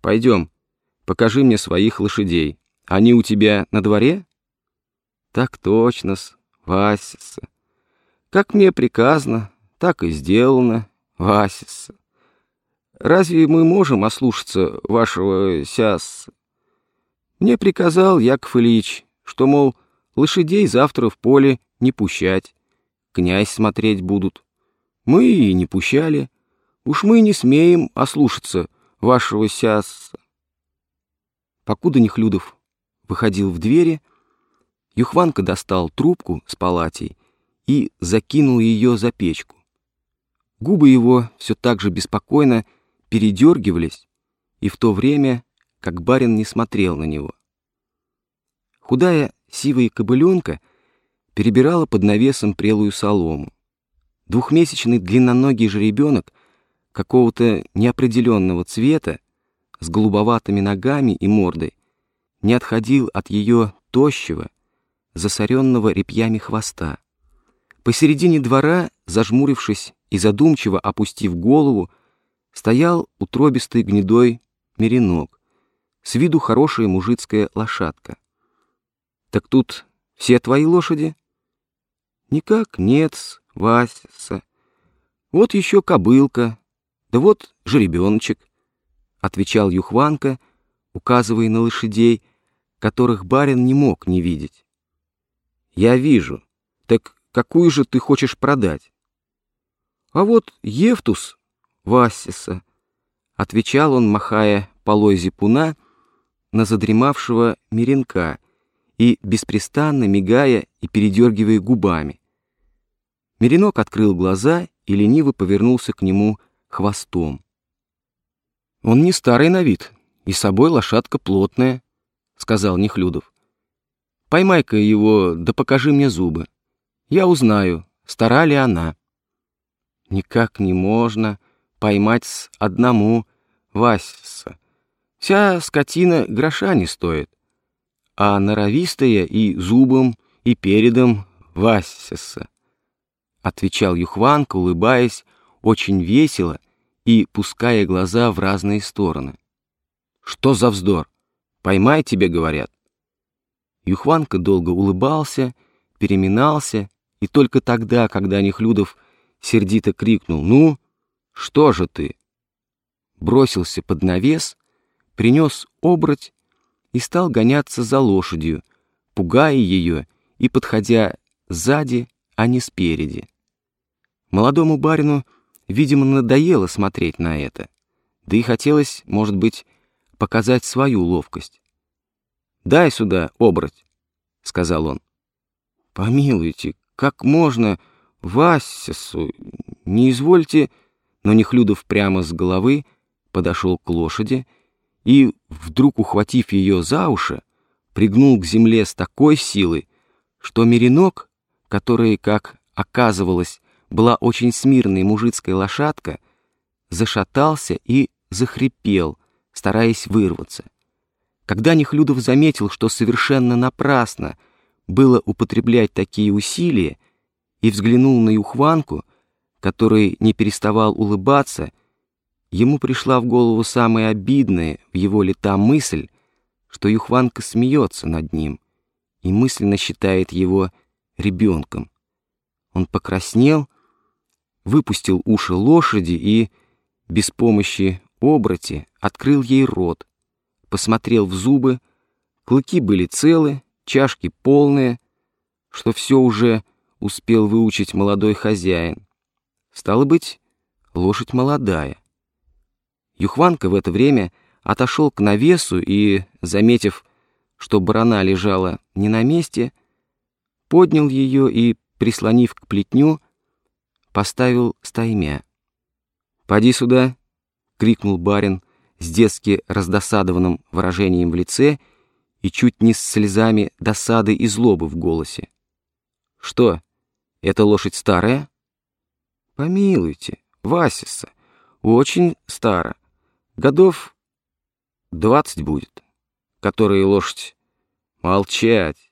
Пойдем, покажи мне своих лошадей. Они у тебя на дворе? Так точно-с, Васис. Как мне приказано, так и сделано, Васис. Разве мы можем ослушаться вашего сяс? Мне приказал Яков Ильич, что, мол, лошадей завтра в поле не пущать, князь смотреть будут. Мы и не пущали. Уж мы не смеем ослушаться вашего сяса. Покуда Нехлюдов выходил в двери, Юхванка достал трубку с палатей и закинул ее за печку. Губы его все так же беспокойно передергивались, и в то время, как барин не смотрел на него. Худая сивая кобыленка перебирала под навесом прелую солому. Двухмесячный длинноногий жеребенок какого-то неопределенного цвета с голубоватыми ногами и мордой не отходил от ее тощего, засоренного репьями хвоста. Посередине двора, зажмурившись и задумчиво опустив голову, стоял утробистый гнедой меринок, с виду хорошая мужицкая лошадка. «Так тут все твои лошади?» «Никак нет, Вася. Вот еще кобылка, да вот жеребеночек», — отвечал Юхванка, указывая на лошадей, которых барин не мог не видеть. «Я вижу. Так какую же ты хочешь продать?» «А вот Евтус, Васиса», — отвечал он, махая полой зипуна на задремавшего меренка и беспрестанно мигая и передергивая губами. Меренок открыл глаза и лениво повернулся к нему хвостом. «Он не старый на вид, и собой лошадка плотная», — сказал Нехлюдов. «Поймай-ка его, да покажи мне зубы. Я узнаю, стара ли она». «Никак не можно поймать с одному Васиса. Вся скотина гроша не стоит, а норовистая и зубом, и передом Васиса», — отвечал Юхванка, улыбаясь, очень весело и пуская глаза в разные стороны. «Что за вздор? Поймай, тебе говорят». Юхванка долго улыбался, переминался, и только тогда, когда Нехлюдов сердито крикнул «Ну, что же ты?» бросился под навес, принес обрать и стал гоняться за лошадью, пугая ее и подходя сзади, а не спереди. Молодому барину Видимо, надоело смотреть на это. Да и хотелось, может быть, показать свою ловкость. «Дай сюда обрать», — сказал он. «Помилуйте, как можно, Васису, не извольте...» Но Нехлюдов прямо с головы подошел к лошади и, вдруг ухватив ее за уши, пригнул к земле с такой силой, что меренок, который, как оказывалось, была очень смирная мужицкая лошадка, зашатался и захрипел, стараясь вырваться. Когда Нехлюдов заметил, что совершенно напрасно было употреблять такие усилия, и взглянул на Юхванку, который не переставал улыбаться, ему пришла в голову самая обидная в его лета мысль, что Юхванка смеется над ним и мысленно считает его ребенком. Он покраснел выпустил уши лошади и, без помощи обрати, открыл ей рот, посмотрел в зубы, клыки были целы, чашки полные, что все уже успел выучить молодой хозяин. Стало быть, лошадь молодая. Юхванка в это время отошел к навесу и, заметив, что барана лежала не на месте, поднял ее и, прислонив к плетню, поставил стаймя. «Поди сюда!» — крикнул барин с детски раздосадованным выражением в лице и чуть не с слезами досады и злобы в голосе. «Что, эта лошадь старая?» «Помилуйте, Васиса, очень стара. Годов двадцать будет. Которая лошадь? Молчать!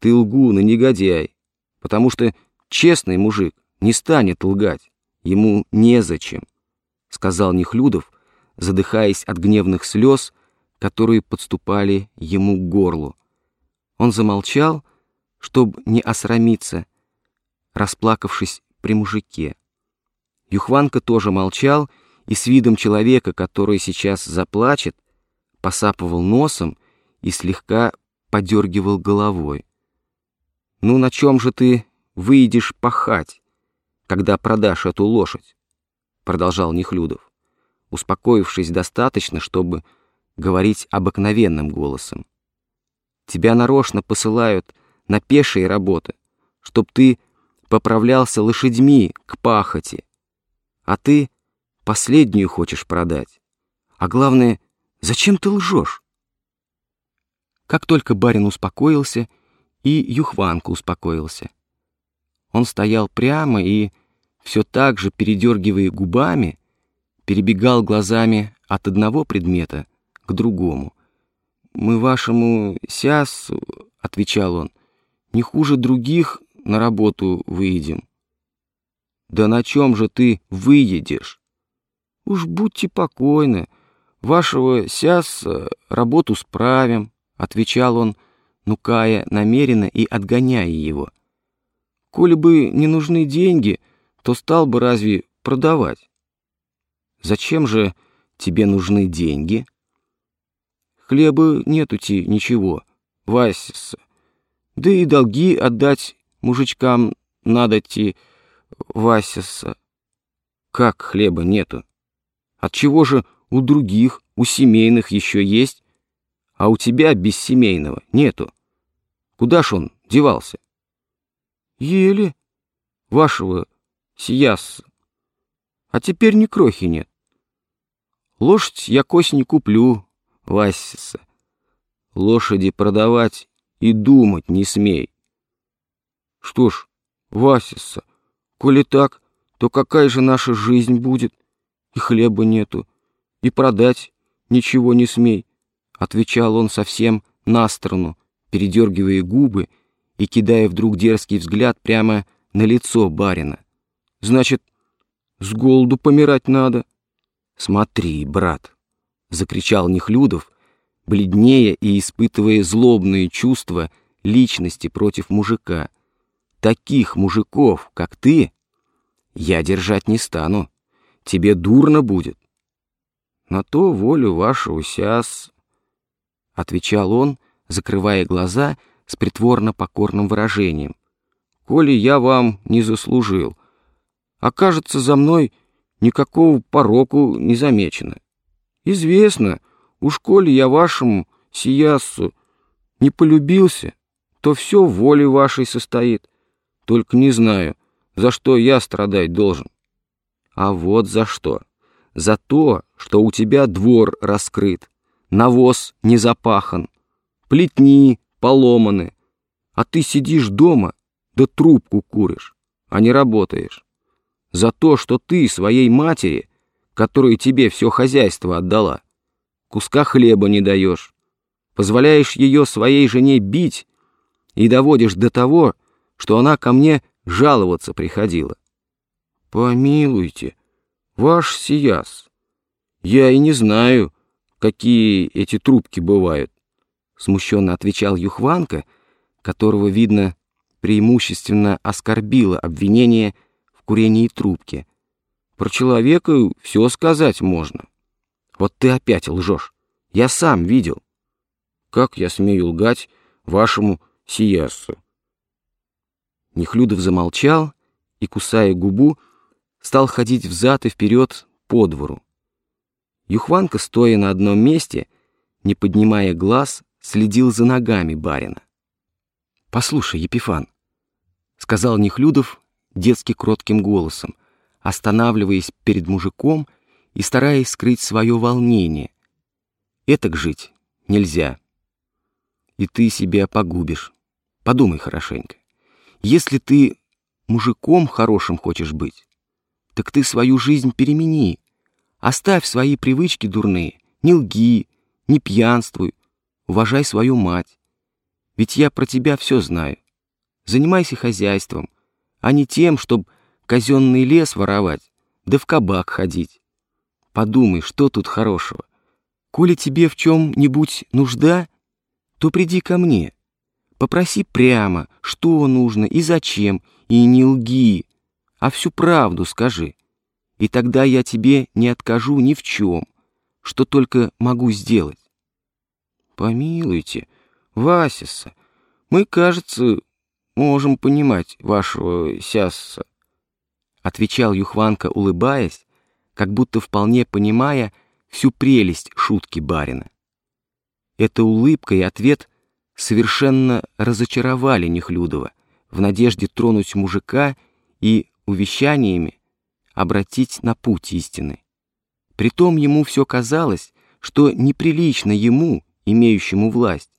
Ты лгун и негодяй, потому что честный мужик не станет лгать, ему незачем, — сказал Нехлюдов, задыхаясь от гневных слез, которые подступали ему к горлу. Он замолчал, чтобы не осрамиться, расплакавшись при мужике. Юхванка тоже молчал и с видом человека, который сейчас заплачет, посапывал носом и слегка подергивал головой. «Ну на чем же ты выйдешь пахать, когда продашь эту лошадь?» продолжал Нехлюдов, успокоившись достаточно, чтобы говорить обыкновенным голосом. «Тебя нарочно посылают на пешие работы, чтоб ты поправлялся лошадьми к пахоте, а ты последнюю хочешь продать. А главное, зачем ты лжешь?» Как только барин успокоился, и Юхванка успокоился. Он стоял прямо и, все так же передергивая губами, перебегал глазами от одного предмета к другому. «Мы вашему сясу, — отвечал он, — не хуже других на работу выйдем». «Да на чем же ты выедешь?» «Уж будьте покойны, вашего сяса работу справим», — отвечал он, нукая намеренно и отгоняя его. «Коли бы не нужны деньги, то стал бы разве продавать?» «Зачем же тебе нужны деньги?» «Хлеба нету-ти ничего, Васис. Да и долги отдать мужичкам надо-ти, Васиса. Как хлеба нету? Отчего же у других, у семейных еще есть, а у тебя без семейного нету. Куда ж он девался? Еле. Вашего сияс. А теперь ни крохи нет. Лошадь я кось не куплю, Васиса. Лошади продавать и думать не смей. Что ж, Васиса, коли так, то какая же наша жизнь будет? И хлеба нету, и продать ничего не смей. — отвечал он совсем на сторону, передергивая губы и кидая вдруг дерзкий взгляд прямо на лицо барина. «Значит, с голоду помирать надо?» «Смотри, брат!» — закричал Нехлюдов, бледнее и испытывая злобные чувства личности против мужика. «Таких мужиков, как ты, я держать не стану. Тебе дурно будет». «На то волю вашего сяс отвечал он, закрывая глаза с притворно покорным выражением. «Коли я вам не заслужил, окажется за мной никакого пороку не замечено. Известно, уж коли я вашему сиясу не полюбился, то все в воле вашей состоит. Только не знаю, за что я страдать должен. А вот за что. За то, что у тебя двор раскрыт, навоз не запахан, плетни поломаны, а ты сидишь дома да трубку куришь, а не работаешь. За то, что ты своей матери, которая тебе все хозяйство отдала, куска хлеба не даешь, позволяешь ее своей жене бить и доводишь до того, что она ко мне жаловаться приходила. Помилуйте, ваш сияс, я и не знаю, какие эти трубки бывают, смущенно отвечал Юхванка, которого, видно, преимущественно оскорбило обвинение в курении трубки. Про человека все сказать можно. Вот ты опять лжешь. Я сам видел. Как я смею лгать вашему сиясу? Нехлюдов замолчал и, кусая губу, стал ходить взад и вперед по двору. Юхванка, стоя на одном месте, не поднимая глаз, следил за ногами барина. «Послушай, Епифан», — сказал Нехлюдов детски кротким голосом, останавливаясь перед мужиком и стараясь скрыть свое волнение. «Этак жить нельзя. И ты себя погубишь. Подумай хорошенько. Если ты мужиком хорошим хочешь быть, так ты свою жизнь перемени, Оставь свои привычки дурные, не лги, не пьянствуй, уважай свою мать. Ведь я про тебя все знаю. Занимайся хозяйством, а не тем, чтобы казенный лес воровать, да в кабак ходить. Подумай, что тут хорошего? Коли тебе в чем-нибудь нужда, то приди ко мне. Попроси прямо, что нужно и зачем, и не лги, а всю правду скажи. И тогда я тебе не откажу ни в чем, что только могу сделать. Помилуйте, Васиса, мы, кажется, можем понимать вашего сяса, отвечал Юхванка, улыбаясь, как будто вполне понимая всю прелесть шутки барина. Эта улыбка и ответ совершенно разочаровали Нехлюдова в надежде тронуть мужика и увещаниями обратить на путь истины. Притом ему все казалось, что неприлично ему, имеющему власть,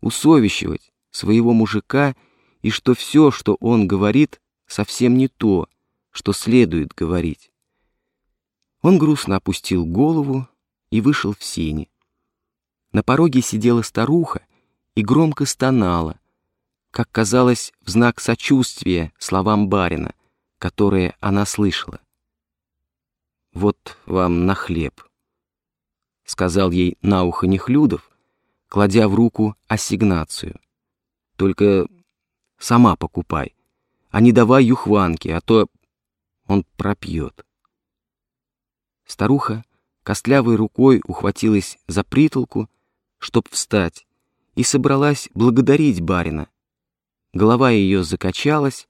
усовещивать своего мужика и что все, что он говорит, совсем не то, что следует говорить. Он грустно опустил голову и вышел в сени. На пороге сидела старуха и громко стонала, как казалось, в знак сочувствия словам барина, которые она слышала. «Вот вам на хлеб», — сказал ей на ухо Нехлюдов, кладя в руку ассигнацию. «Только сама покупай, а не давай юхванки, а то он пропьет». Старуха костлявой рукой ухватилась за притолку, чтоб встать, и собралась благодарить барина. Голова ее закачалась,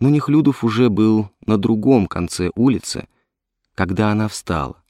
но Нехлюдов уже был на другом конце улицы, когда она встала.